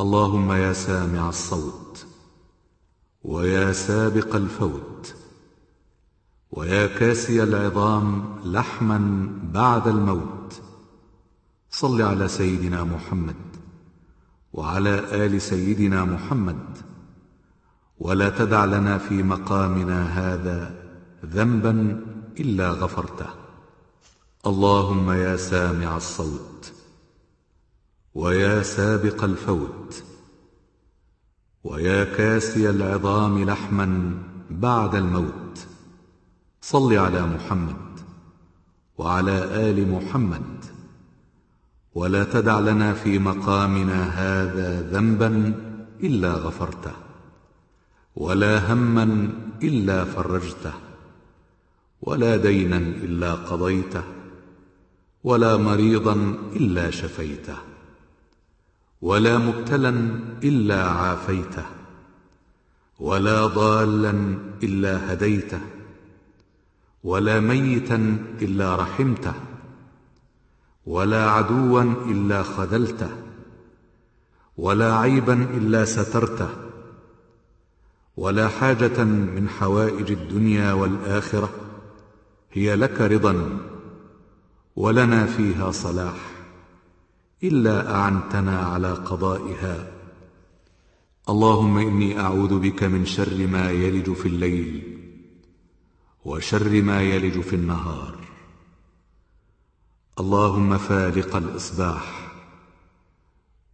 اللهم يا سامع الصوت ويا سابق الفوت ويا كاسي العظام لحما بعد الموت صل على سيدنا محمد وعلى آل سيدنا محمد ولا تدع لنا في مقامنا هذا ذنبا إلا غفرته اللهم يا سامع الصوت ويا سابق الفوت ويا كاسي العظام لحما بعد الموت. صل على محمد وعلى آل محمد ولا تدع لنا في مقامنا هذا ذنبا إلا غفرته ولا هما إلا فرجته ولا دينا إلا قضيته ولا مريضا إلا شفيته. ولا مبتلا إلا عافيته ولا ضالا إلا هديته ولا ميتا إلا رحمته ولا عدوا إلا خذلته ولا عيبا إلا سترته ولا حاجة من حوائج الدنيا والآخرة هي لك رضا ولنا فيها صلاح. إلا أعنتنا على قضائها. اللهم إني أعوذ بك من شر ما يلج في الليل وشر ما يلج في النهار. اللهم فالق الإصباح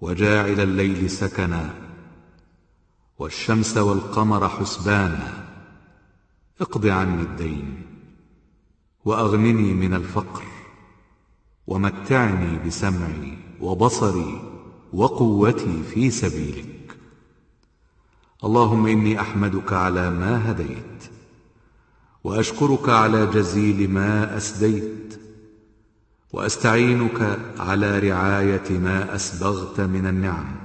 وجاعل الليل سكنا والشمس والقمر حسبانا. اقض عني الدين وأغنني من الفقر ومتعني بسمعي. وبصري وقوتي في سبيلك. اللهم إني أحمدك على ما هديت وأشكرك على جزيل ما أسديت وأستعينك على رعاية ما أسبغت من النعم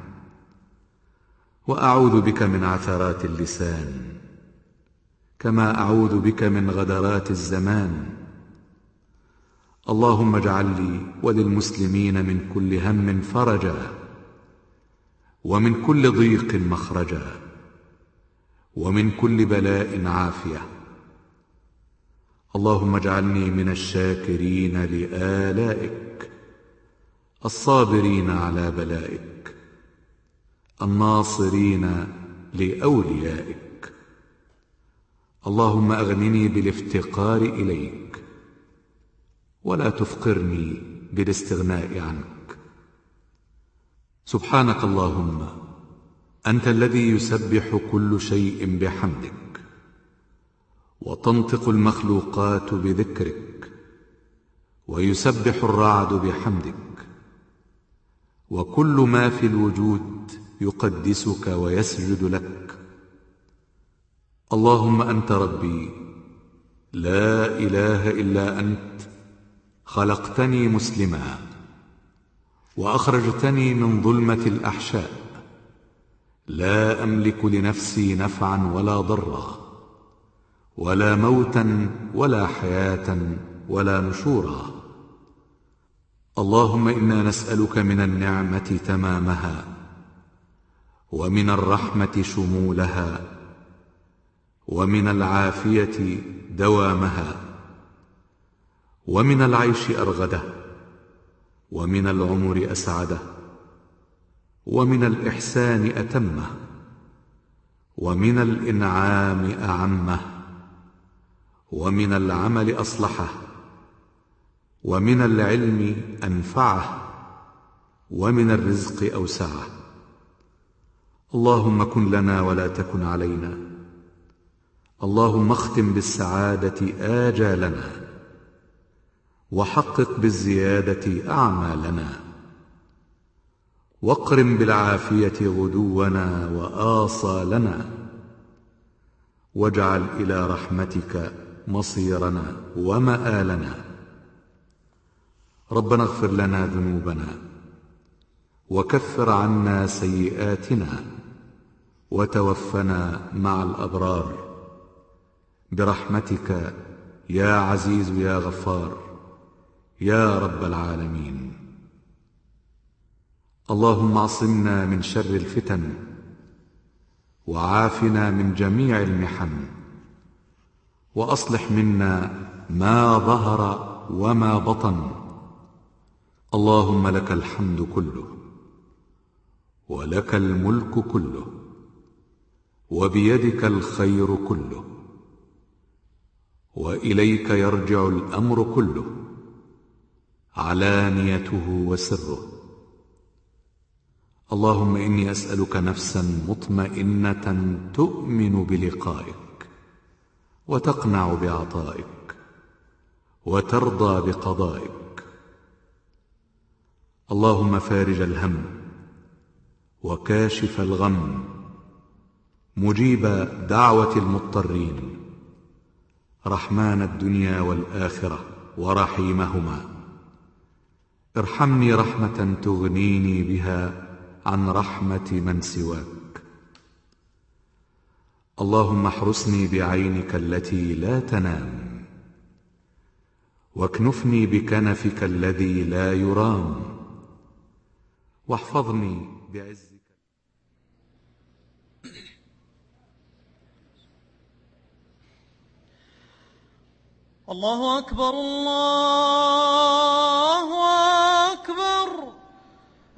وأعوذ بك من عثرات اللسان كما أعوذ بك من غدرات الزمان. اللهم اجعل لي وللمسلمين من كل هم فرجا ومن كل ضيق مخرجا ومن كل بلاء عافية. اللهم اجعلني من الشاكرين لآلائك الصابرين على بلائك الناصرين لأوليائك. اللهم أغنني بالافتقار إليك ولا تفقرني بالاستغناء عنك. سبحانك اللهم أنت الذي يسبح كل شيء بحمدك وتنطق المخلوقات بذكرك ويسبح الرعد بحمدك وكل ما في الوجود يقدسك ويسجد لك. اللهم أنت ربي لا إله إلا أنت خلقتني مسلما وأخرجتني من ظلمة الأحشاء. لا أملك لنفسي نفعا ولا ضرا ولا موتا ولا حياة ولا نشورا. اللهم إنا نسألك من النعمة تمامها ومن الرحمة شمولها ومن العافية دوامها. ومن العيش أرغده ومن العمر أسعده ومن الإحسان أتمه ومن الإنعام أعمه ومن العمل أصلحه ومن العلم أنفعه ومن الرزق أوسعه. اللهم كن لنا ولا تكن علينا. اللهم اختم بالسعادة آجالنا. وحقق بالزيادة أعمالنا. واقرم بالعافية غدونا وآصالنا. واجعل إلى رحمتك مصيرنا ومآلنا. ربنا اغفر لنا ذنوبنا وكفر عنا سيئاتنا وتوفنا مع الأبرار. برحمتك يا عزيز يا غفار. يا رب العالمين. اللهم اعصمنا من شر الفتن وعافنا من جميع المحن وأصلح منا ما ظهر وما بطن. اللهم لك الحمد كله ولك الملك كله وبيدك الخير كله وإليك يرجع الأمر كله. علانيته وسره. اللهم إني أسألك نفسا مطمئنة تؤمن بلقائك وتقنع بعطائك وترضى بقضائك. اللهم فارج الهم وكاشف الغم مجيب دعوة المضطرين رحمن الدنيا والآخرة ورحيمهما. ارحمني رحمة تغنيني بها عن رحمة من سواك. اللهم احرسني بعينك التي لا تنام واكنفني بكنفك الذي لا يرام واحفظني بعزك. الله أكبر الله أكبر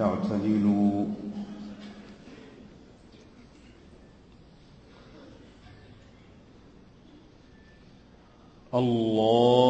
اعتدلوا. الله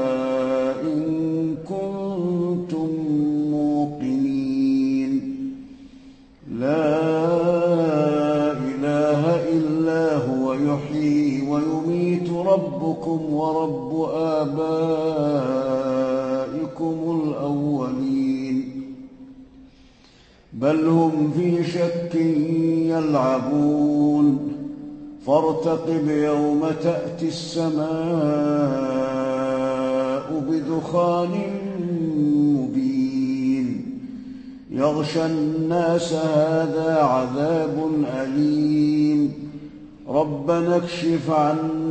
ربكم ورب آبائكم الأولين. بل هم في شك يلعبون. فارتقب يوم تأتي السماء بدخان مبين. يغشى الناس هذا عذاب أليم. ربنا اكشف عنا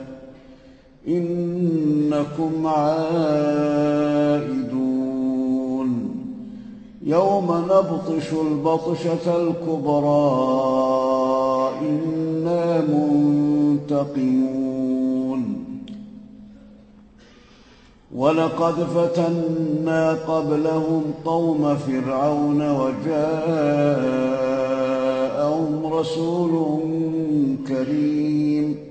إنكم عائدون. يوم نبطش البطشة الكبرى إنا منتقمون. ولقد فتنا قبلهم قوم فرعون وجاءهم رسول كريم.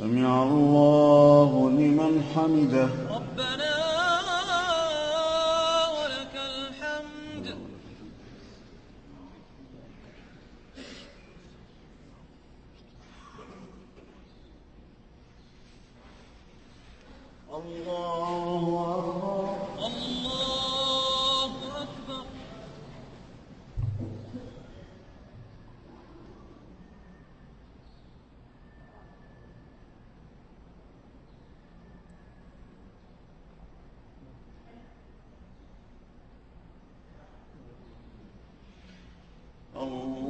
سمع الله لمن حمده Oh.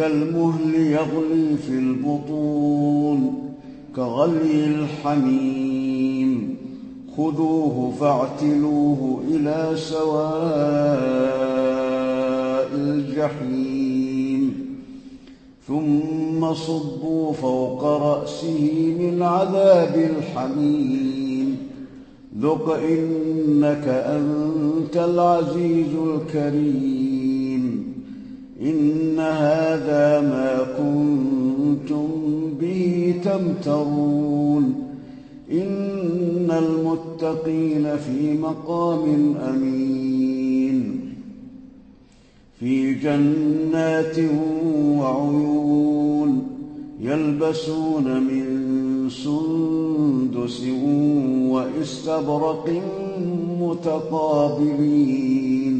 كالمهل يغلي في البطون كغلي الحميم. خذوه فاعتلوه إلى سواء الجحيم. ثم صبوا فوق رأسه من عذاب الحميم. ذق إنك أنت العزيز الكريم. إن هذا ما كنتم به تمترون. إن المتقين في مقام أمين. في جنات وعيون يلبسون من سندس واستبرق متقابلين.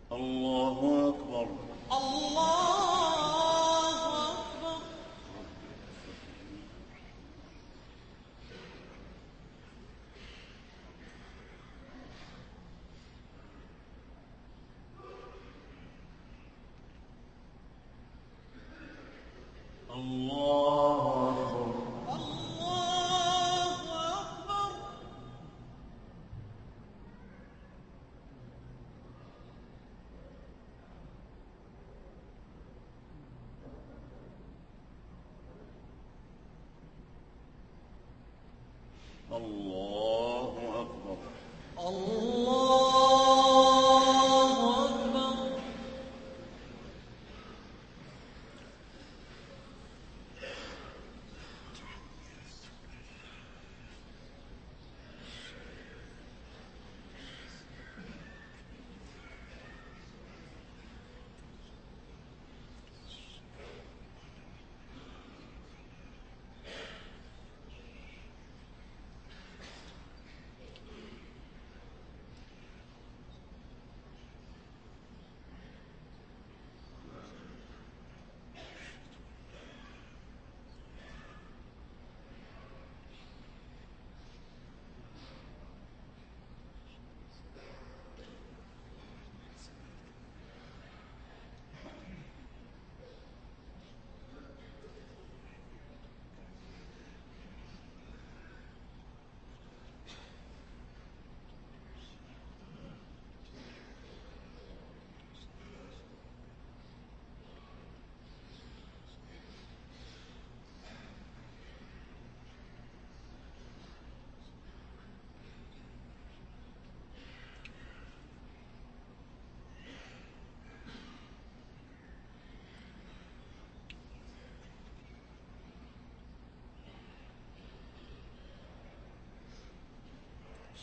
الله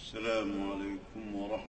السلام عليكم ورحمة